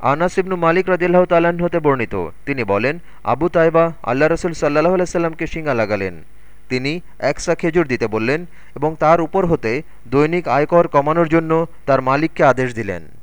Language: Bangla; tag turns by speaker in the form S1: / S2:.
S1: আনাস ইবনু মালিক রদিল্লাহ তালাহ হতে বর্ণিত। তিনি বলেন, আবু তাইবা আল্লাহ রসুল সাল্লাহ আলাইসাল্লামকে শিঙা লাগালেন। তিনি একসা খেজুর দিতে বললেন এবং তার উপর হতে দৈনিক আয়কর কমানোর জন্য তার মালিককে আদেশ দিলেন।